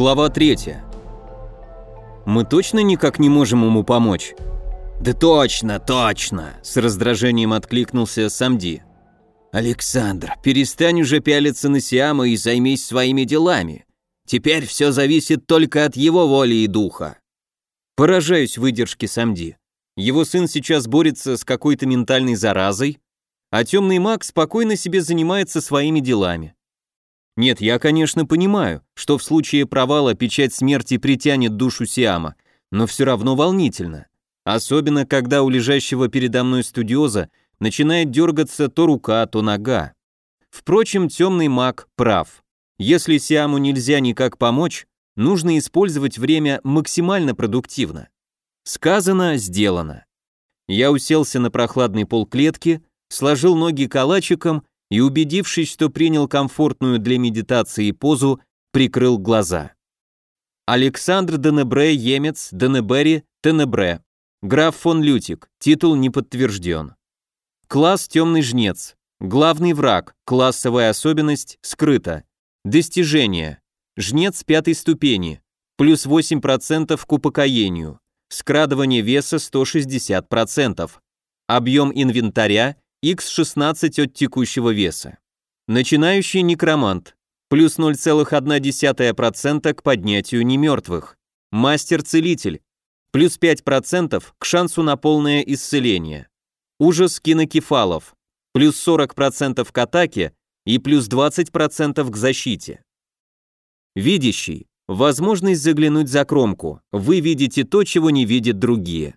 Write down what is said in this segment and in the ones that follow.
Глава 3. Мы точно никак не можем ему помочь? Да точно, точно, с раздражением откликнулся Самди. Александр, перестань уже пялиться на Сиама и займись своими делами. Теперь все зависит только от его воли и духа. Поражаюсь выдержке Самди. Его сын сейчас борется с какой-то ментальной заразой, а темный маг спокойно себе занимается своими делами. Нет, я, конечно, понимаю, что в случае провала печать смерти притянет душу Сиама, но все равно волнительно. Особенно, когда у лежащего передо мной студиоза начинает дергаться то рука, то нога. Впрочем, темный маг прав. Если Сиаму нельзя никак помочь, нужно использовать время максимально продуктивно. Сказано, сделано. Я уселся на прохладный пол клетки, сложил ноги калачиком и, убедившись, что принял комфортную для медитации позу, прикрыл глаза. Александр Денебре, Емец, Денебери, Тенебре. Граф фон Лютик, титул не подтвержден. Класс «Темный жнец». Главный враг, классовая особенность, скрыта. Достижение. Жнец пятой ступени. Плюс 8% к упокоению. Скрадывание веса 160%. Объем инвентаря x16 от текущего веса. Начинающий некромант, плюс 0,1% к поднятию немертвых. Мастер-целитель, плюс 5% к шансу на полное исцеление. Ужас кинокефалов, плюс 40% к атаке и плюс 20% к защите. Видящий, возможность заглянуть за кромку, вы видите то, чего не видят другие.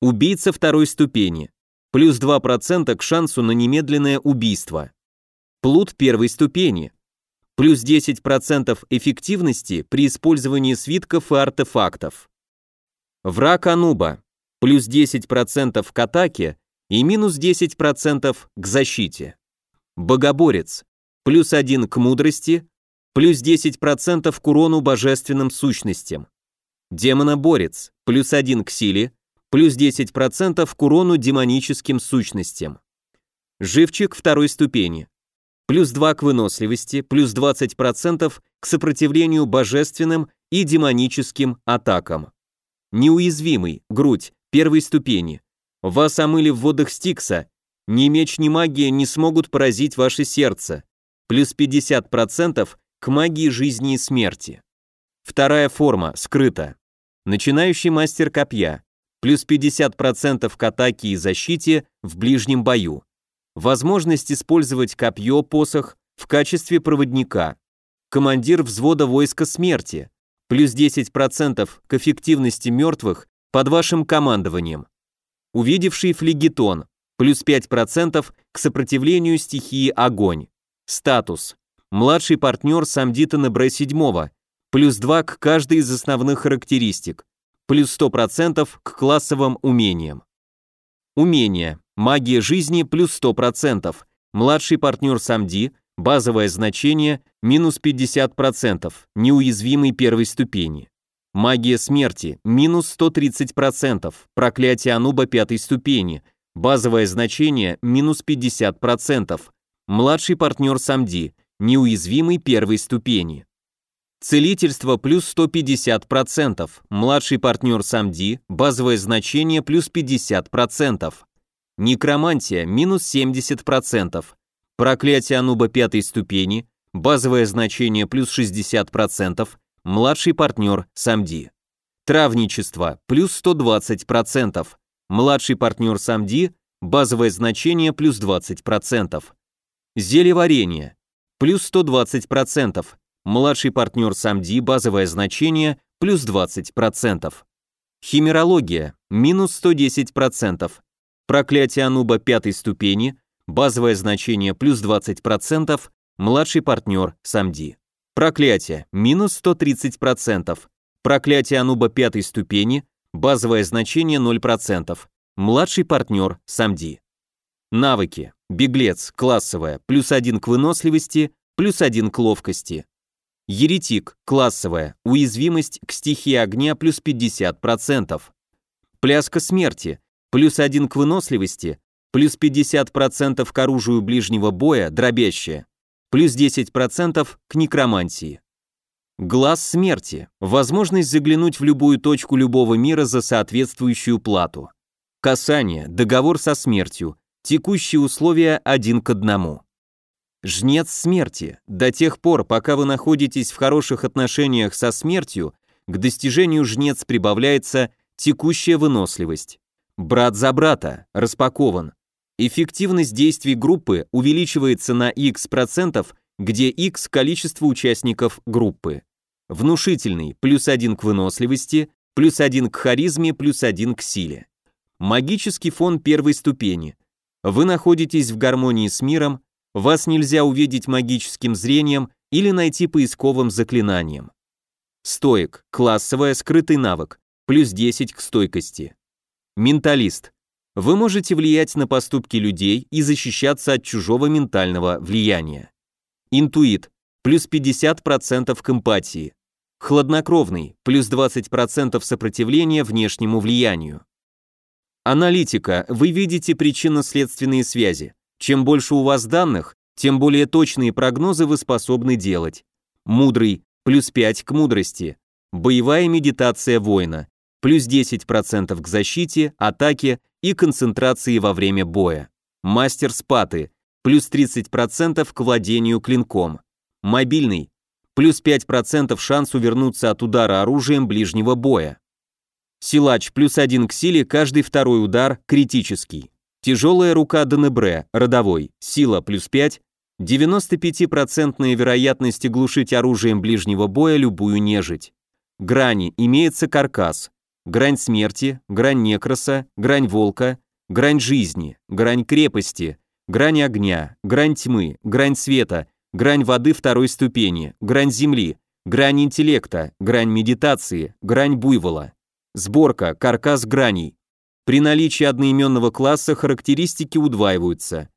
Убийца второй ступени, плюс 2% к шансу на немедленное убийство. Плут первой ступени, плюс 10% эффективности при использовании свитков и артефактов. Враг Ануба, плюс 10% к атаке и минус 10% к защите. Богоборец, плюс 1 к мудрости, плюс 10% к урону божественным сущностям. Демоноборец, плюс 1 к силе, плюс 10% к урону демоническим сущностям. Живчик второй ступени, плюс 2 к выносливости, плюс 20% к сопротивлению божественным и демоническим атакам. Неуязвимый, грудь, первой ступени. Вас омыли в водах Стикса, ни меч, ни магия не смогут поразить ваше сердце. Плюс 50% к магии жизни и смерти. Вторая форма, скрыта. Начинающий мастер копья, плюс 50% к атаке и защите в ближнем бою. Возможность использовать копье-посох в качестве проводника. Командир взвода войска смерти, плюс 10% к эффективности мертвых под вашим командованием. Увидевший флегетон, плюс 5% к сопротивлению стихии огонь. Статус. Младший партнер Самдита Небре 7, плюс 2 к каждой из основных характеристик плюс 100% к классовым умениям. Умения. Магия жизни плюс 100%. Младший партнер Самди, базовое значение минус 50%, неуязвимый первой ступени. Магия смерти минус 130%, проклятие Ануба пятой ступени, базовое значение минус 50%. Младший партнер Самди, неуязвимый первой ступени. Целительство плюс 150%, младший партнер Самди, базовое значение плюс 50%. Некромантия минус 70%, проклятие Ануба пятой ступени, базовое значение плюс 60%, младший партнер Самди. Травничество плюс 120%, младший партнер Самди, базовое значение плюс 20%. Зелеварение плюс 120%, Младший партнер Самди, базовое значение, плюс 20%. Химерология, минус 110%. Проклятие Ануба пятой ступени, базовое значение, плюс 20%. Младший партнер Самди. Проклятие, минус 130%. Проклятие Ануба пятой ступени, базовое значение 0%. Младший партнер Самди. Навыки. Беглец, классовая, плюс 1 к выносливости, плюс 1 к ловкости. Еретик, классовая, уязвимость к стихии огня плюс 50%. Пляска смерти, плюс 1 к выносливости, плюс 50% к оружию ближнего боя, дробящее, плюс 10% к некромантии. Глаз смерти. Возможность заглянуть в любую точку любого мира за соответствующую плату. Касание. Договор со смертью. Текущие условия один к одному. Жнец смерти. До тех пор, пока вы находитесь в хороших отношениях со смертью, к достижению жнец прибавляется текущая выносливость. Брат за брата. Распакован. Эффективность действий группы увеличивается на x процентов, где x количество участников группы. Внушительный плюс 1 к выносливости, плюс 1 к харизме, плюс 1 к силе. Магический фон первой ступени. Вы находитесь в гармонии с миром, вас нельзя увидеть магическим зрением или найти поисковым заклинанием. Стоик, классовая скрытый навык, плюс 10 к стойкости. Менталист, вы можете влиять на поступки людей и защищаться от чужого ментального влияния. Интуит, плюс 50% к эмпатии. Хладнокровный, плюс 20% сопротивления внешнему влиянию. Аналитика, вы видите причинно-следственные связи. Чем больше у вас данных, тем более точные прогнозы вы способны делать. Мудрый, плюс 5 к мудрости. Боевая медитация воина, плюс 10% к защите, атаке и концентрации во время боя. Мастер спаты, плюс 30% к владению клинком. Мобильный, плюс 5% шанс увернуться от удара оружием ближнего боя. Силач, плюс 1 к силе, каждый второй удар критический. Тяжелая рука Денебре, родовой, сила плюс 5, 95% вероятность глушить оружием ближнего боя любую нежить. Грани, имеется каркас, грань смерти, грань некроса, грань волка, грань жизни, грань крепости, грань огня, грань тьмы, грань света, грань воды второй ступени, грань земли, грань интеллекта, грань медитации, грань буйвола. Сборка, каркас граней. При наличии одноименного класса характеристики удваиваются.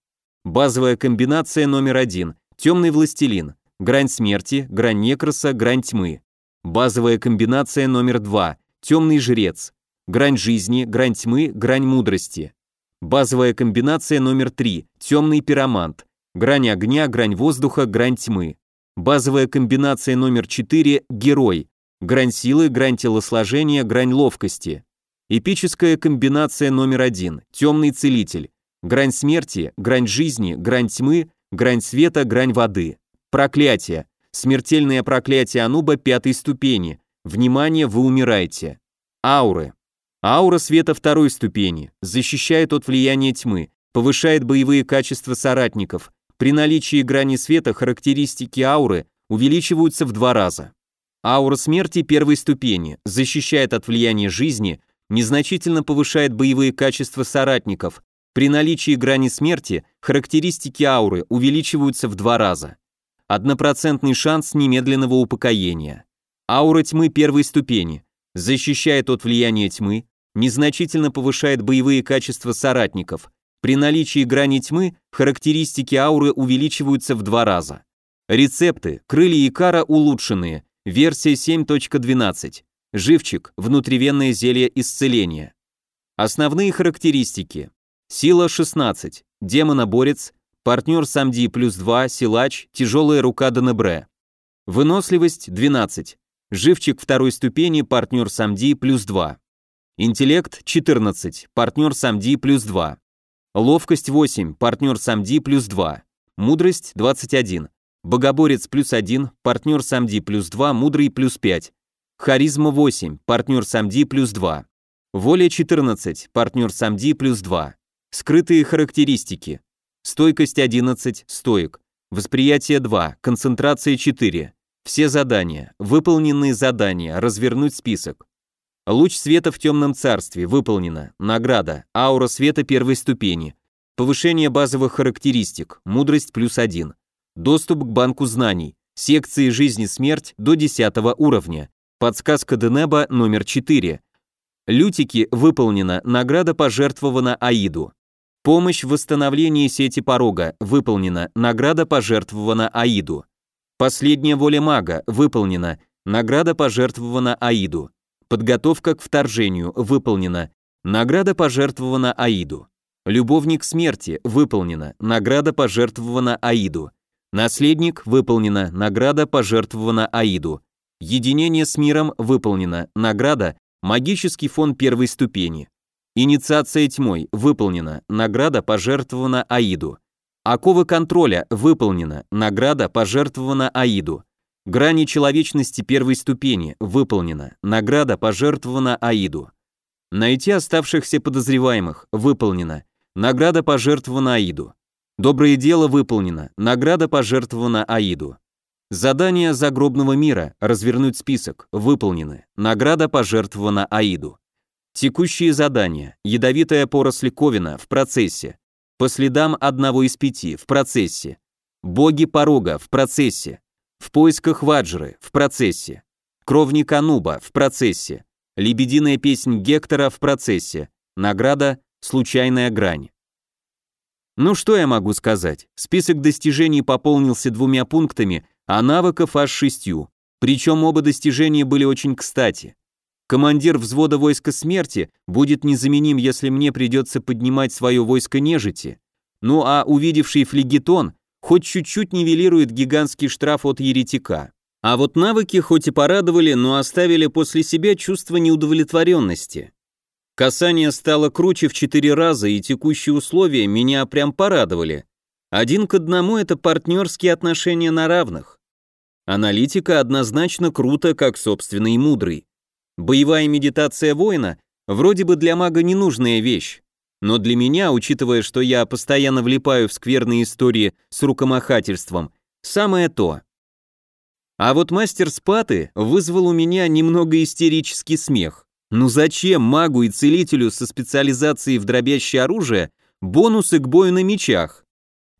Базовая комбинация номер один. Темный властелин. Грань смерти, грань некроса, грань тьмы. Базовая комбинация номер два. Темный жрец. Грань жизни, грань тьмы, грань мудрости. Базовая комбинация номер 3. Темный пиромант. Грань огня, грань воздуха, грань тьмы. Базовая комбинация номер 4. Герой. Грань силы, грань телосложения, грань ловкости. Эпическая комбинация номер 1. Темный целитель. Грань смерти, грань жизни, грань тьмы, грань света, грань воды. Проклятие. Смертельное проклятие Ануба пятой ступени. Внимание, вы умираете. Ауры. Аура света второй ступени. Защищает от влияния тьмы. Повышает боевые качества соратников. При наличии грани света характеристики ауры увеличиваются в два раза. Аура смерти первой ступени. Защищает от влияния жизни. Незначительно повышает боевые качества соратников. При наличии грани смерти характеристики ауры увеличиваются в два раза. Однопроцентный шанс немедленного упокоения. Аура тьмы первой ступени. Защищает от влияния тьмы, незначительно повышает боевые качества соратников. При наличии грани тьмы характеристики ауры увеличиваются в два раза. Рецепты. Крылья Икара улучшенные. Версия 7.12. Живчик. Внутривенное зелье исцеления. Основные характеристики. Сила 16. Демоноборец. Партнер Самди плюс 2. Силач. Тяжелая рука Денебре. Выносливость 12. Живчик второй ступени, партнер Самди плюс 2. Интеллект 14, партнер Самди плюс 2. Ловкость 8, партнер Самди плюс 2. Мудрость 21. Богоборец плюс 1, партнер Самди плюс 2, мудрый плюс 5. Харизма 8, партнер Самди плюс 2. Воля 14, партнер Самди плюс 2. Скрытые характеристики. Стойкость 11, стоек. Восприятие 2, концентрация 4. Все задания. Выполненные задания. Развернуть список. Луч света в темном царстве. Выполнено. Награда. Аура света первой ступени. Повышение базовых характеристик. Мудрость плюс один. Доступ к банку знаний. Секции жизни-смерть до 10 уровня. Подсказка Денеба номер 4. Лютики выполнено. Награда пожертвована Аиду. Помощь в восстановлении сети порога. Выполнена. Награда пожертвована Аиду. Последняя воля мага выполнена. Награда пожертвована Аиду. Подготовка к вторжению выполнена. Награда пожертвована Аиду. Любовник смерти выполнена. Награда пожертвована Аиду. Наследник выполнена. Награда пожертвована Аиду. Единение с миром выполнено. Награда Магический фон первой ступени. Инициация тьмой выполнена. Награда пожертвована Аиду. Оковы контроля выполнена. Награда пожертвована Аиду. Грани человечности первой ступени выполнена. Награда пожертвована Аиду. Найти оставшихся подозреваемых выполнено. Награда пожертвована Аиду. Доброе дело выполнено. Награда пожертвована Аиду. Задание загробного мира, развернуть список, выполнены. Награда пожертвована Аиду. Текущие задания. Ядовитая поросль Ковина в процессе. По следам одного из пяти в процессе. Боги порога в процессе. В поисках Ваджры в процессе. Кровник Ануба в процессе. Лебединая песнь Гектора в процессе. Награда «Случайная грань». Ну что я могу сказать? Список достижений пополнился двумя пунктами, а навыков аж шестью. Причем оба достижения были очень кстати. Командир взвода войска смерти будет незаменим, если мне придется поднимать свое войско нежити. Ну а увидевший флегетон хоть чуть-чуть нивелирует гигантский штраф от еретика. А вот навыки хоть и порадовали, но оставили после себя чувство неудовлетворенности. Касание стало круче в четыре раза, и текущие условия меня прям порадовали. Один к одному это партнерские отношения на равных. Аналитика однозначно круто, как собственный мудрый. Боевая медитация воина вроде бы для мага ненужная вещь, но для меня, учитывая, что я постоянно влипаю в скверные истории с рукомахательством, самое то. А вот мастер спаты вызвал у меня немного истерический смех. Ну зачем магу и целителю со специализацией в дробящее оружие бонусы к бою на мечах?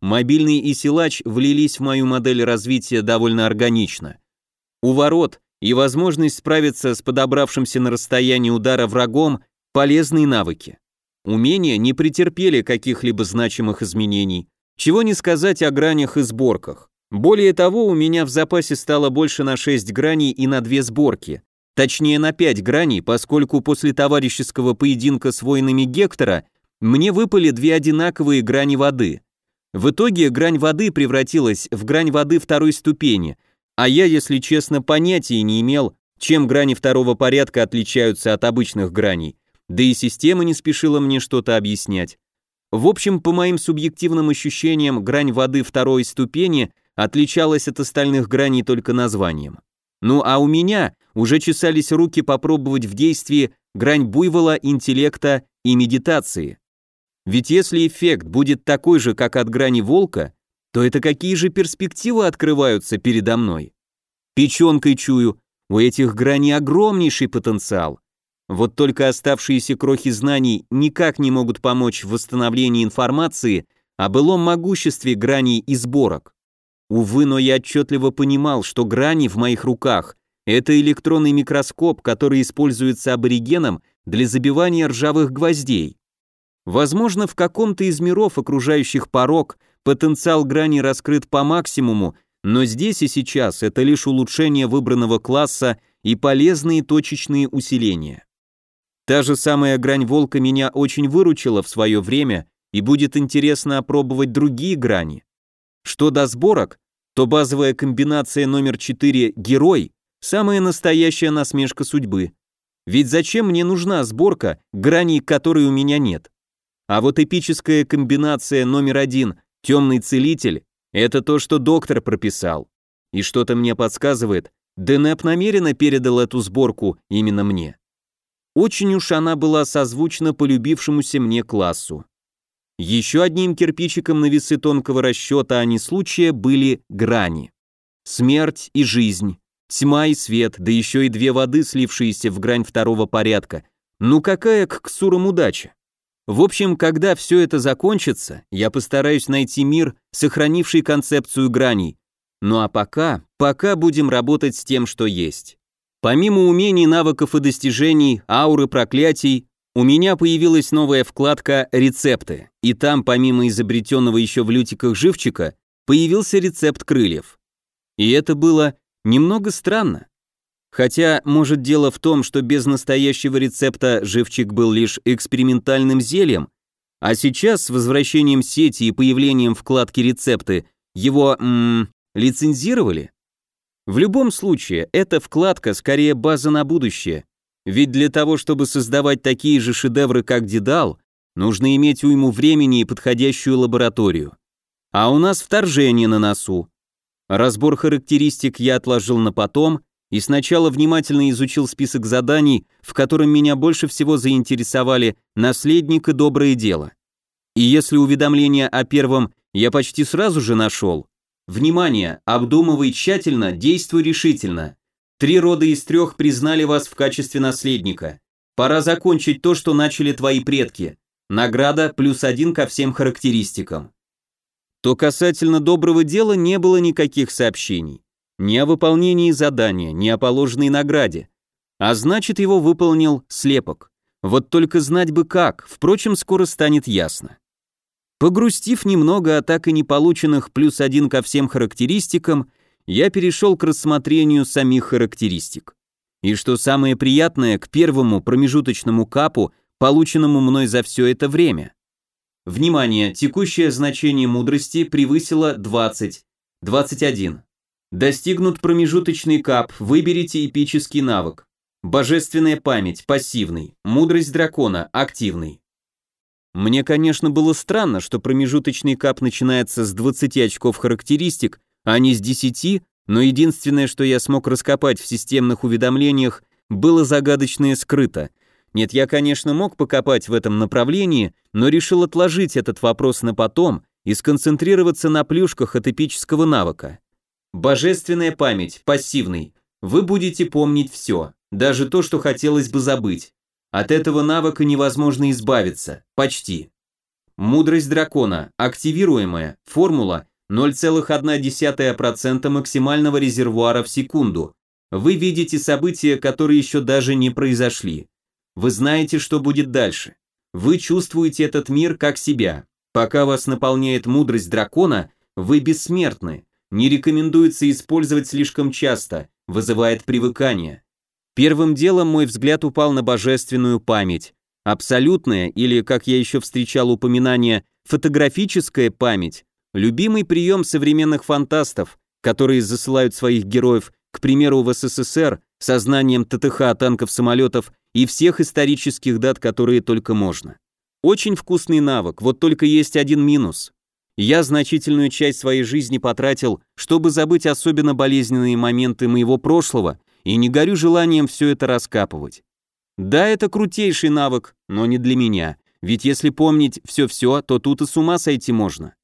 Мобильный и силач влились в мою модель развития довольно органично. У ворот и возможность справиться с подобравшимся на расстоянии удара врагом – полезные навыки. Умения не претерпели каких-либо значимых изменений, чего не сказать о гранях и сборках. Более того, у меня в запасе стало больше на 6 граней и на 2 сборки. Точнее, на 5 граней, поскольку после товарищеского поединка с воинами Гектора мне выпали две одинаковые грани воды – в итоге грань воды превратилась в грань воды второй ступени, а я, если честно, понятия не имел, чем грани второго порядка отличаются от обычных граней, да и система не спешила мне что-то объяснять. В общем, по моим субъективным ощущениям, грань воды второй ступени отличалась от остальных граней только названием. Ну а у меня уже чесались руки попробовать в действии грань буйвола, интеллекта и медитации. Ведь если эффект будет такой же, как от грани волка, то это какие же перспективы открываются передо мной? Печенкой чую, у этих граней огромнейший потенциал. Вот только оставшиеся крохи знаний никак не могут помочь в восстановлении информации о былом могуществе граней и сборок. Увы, но я отчетливо понимал, что грани в моих руках – это электронный микроскоп, который используется аборигеном для забивания ржавых гвоздей. Возможно, в каком-то из миров, окружающих порог, потенциал грани раскрыт по максимуму, но здесь и сейчас это лишь улучшение выбранного класса и полезные точечные усиления. Та же самая грань волка меня очень выручила в свое время, и будет интересно опробовать другие грани. Что до сборок, то базовая комбинация номер 4 «Герой» – самая настоящая насмешка судьбы. Ведь зачем мне нужна сборка, граней которой у меня нет? А вот эпическая комбинация номер один «Темный целитель» — это то, что доктор прописал. И что-то мне подсказывает, Денеп намеренно передал эту сборку именно мне. Очень уж она была созвучна полюбившемуся мне классу. Еще одним кирпичиком на весы тонкого расчета, а не случая, были грани. Смерть и жизнь, тьма и свет, да еще и две воды, слившиеся в грань второго порядка. Ну какая к ксурам удача? В общем, когда все это закончится, я постараюсь найти мир, сохранивший концепцию граней. Ну а пока, пока будем работать с тем, что есть. Помимо умений, навыков и достижений, ауры, проклятий, у меня появилась новая вкладка «Рецепты», и там, помимо изобретенного еще в лютиках живчика, появился рецепт крыльев. И это было немного странно. Хотя, может, дело в том, что без настоящего рецепта живчик был лишь экспериментальным зельем, а сейчас с возвращением сети и появлением вкладки рецепты его м лицензировали? В любом случае, эта вкладка скорее база на будущее, ведь для того, чтобы создавать такие же шедевры, как Дедал, нужно иметь уйму времени и подходящую лабораторию. А у нас вторжение на носу. Разбор характеристик я отложил на потом и сначала внимательно изучил список заданий, в котором меня больше всего заинтересовали наследник и доброе дело. И если уведомление о первом я почти сразу же нашел, Внимание! Обдумывай тщательно, действуй решительно. Три рода из трех признали вас в качестве наследника. Пора закончить то, что начали твои предки. Награда плюс один ко всем характеристикам. То касательно доброго дела не было никаких сообщений. Ни о выполнении задания, ни о положенной награде. А значит, его выполнил слепок. Вот только знать бы как, впрочем, скоро станет ясно. Погрустив немного о так и не полученных плюс один ко всем характеристикам, я перешел к рассмотрению самих характеристик. И что самое приятное, к первому промежуточному капу, полученному мной за все это время. Внимание, текущее значение мудрости превысило 20, 21. Достигнут промежуточный кап, выберите эпический навык. Божественная память, пассивный. Мудрость дракона, активный. Мне, конечно, было странно, что промежуточный кап начинается с 20 очков характеристик, а не с 10, но единственное, что я смог раскопать в системных уведомлениях, было загадочное скрыто. Нет, я, конечно, мог покопать в этом направлении, но решил отложить этот вопрос на потом и сконцентрироваться на плюшках от эпического навыка. Божественная память, пассивный. Вы будете помнить все, даже то, что хотелось бы забыть. От этого навыка невозможно избавиться. Почти. Мудрость дракона. Активируемая. Формула 0,1% максимального резервуара в секунду. Вы видите события, которые еще даже не произошли. Вы знаете, что будет дальше. Вы чувствуете этот мир как себя. Пока вас наполняет мудрость дракона, вы бессмертны. Не рекомендуется использовать слишком часто, вызывает привыкание. Первым делом мой взгляд упал на божественную память. Абсолютная, или, как я еще встречал упоминание, фотографическая память – любимый прием современных фантастов, которые засылают своих героев, к примеру, в СССР, со знанием ТТХ, танков, самолетов и всех исторических дат, которые только можно. Очень вкусный навык, вот только есть один минус. Я значительную часть своей жизни потратил, чтобы забыть особенно болезненные моменты моего прошлого – и не горю желанием все это раскапывать. Да, это крутейший навык, но не для меня, ведь если помнить все-все, то тут и с ума сойти можно.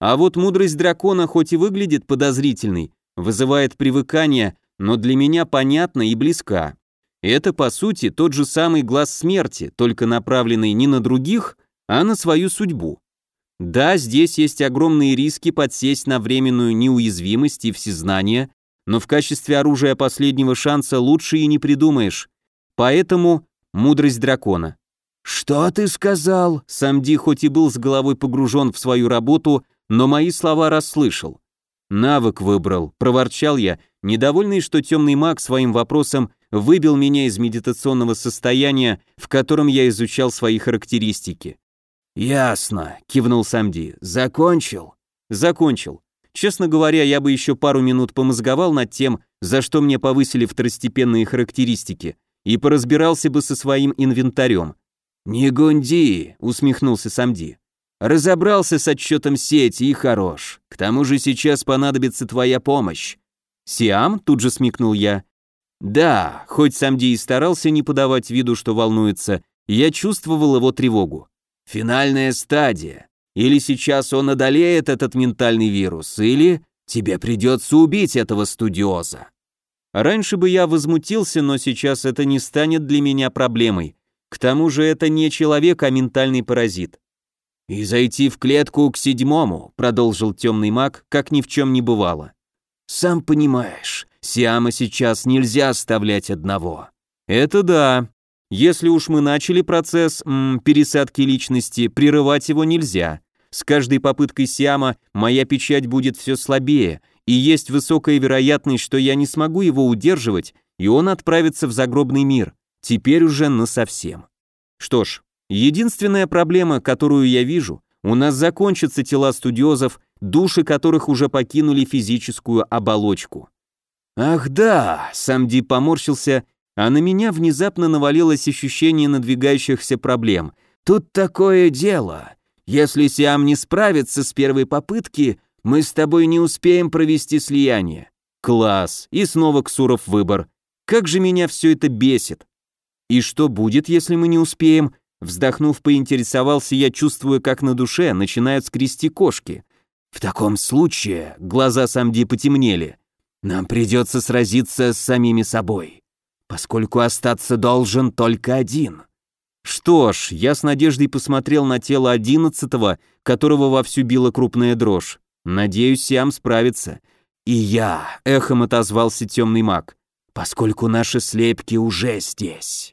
А вот мудрость дракона хоть и выглядит подозрительной, вызывает привыкание, но для меня понятна и близка. Это, по сути, тот же самый глаз смерти, только направленный не на других, а на свою судьбу. Да, здесь есть огромные риски подсесть на временную неуязвимость и всезнание, но в качестве оружия последнего шанса лучше и не придумаешь. Поэтому мудрость дракона. «Что ты сказал?» Самди хоть и был с головой погружен в свою работу, но мои слова расслышал. «Навык выбрал», — проворчал я, недовольный, что темный маг своим вопросом выбил меня из медитационного состояния, в котором я изучал свои характеристики. «Ясно», — кивнул Самди. «Закончил?» «Закончил. Честно говоря, я бы еще пару минут помозговал над тем, за что мне повысили второстепенные характеристики, и поразбирался бы со своим инвентарем. «Не гунди», — усмехнулся Самди. «Разобрался с отчетом сети и хорош. К тому же сейчас понадобится твоя помощь». «Сиам?» — тут же смекнул я. «Да, хоть Самди и старался не подавать виду, что волнуется, я чувствовал его тревогу. Финальная стадия. Или сейчас он одолеет этот ментальный вирус, или тебе придется убить этого студиоза. Раньше бы я возмутился, но сейчас это не станет для меня проблемой. К тому же это не человек, а ментальный паразит. «И зайти в клетку к седьмому», — продолжил темный маг, как ни в чем не бывало. «Сам понимаешь, Сиама сейчас нельзя оставлять одного». «Это да. Если уж мы начали процесс м, пересадки личности, прерывать его нельзя. С каждой попыткой Сиама моя печать будет все слабее, и есть высокая вероятность, что я не смогу его удерживать, и он отправится в загробный мир, теперь уже насовсем. Что ж, единственная проблема, которую я вижу, у нас закончатся тела студиозов, души которых уже покинули физическую оболочку. Ах да, Самди поморщился, а на меня внезапно навалилось ощущение надвигающихся проблем. Тут такое дело. Если Сиам не справится с первой попытки, мы с тобой не успеем провести слияние. Класс. И снова Ксуров выбор. Как же меня все это бесит. И что будет, если мы не успеем? Вздохнув, поинтересовался я, чувствуя, как на душе начинают скрести кошки. В таком случае, глаза Самди потемнели, нам придется сразиться с самими собой, поскольку остаться должен только один. Что ж, я с надеждой посмотрел на тело одиннадцатого, которого вовсю била крупная дрожь. Надеюсь, Сиам справится. И я, эхом отозвался темный маг, поскольку наши слепки уже здесь.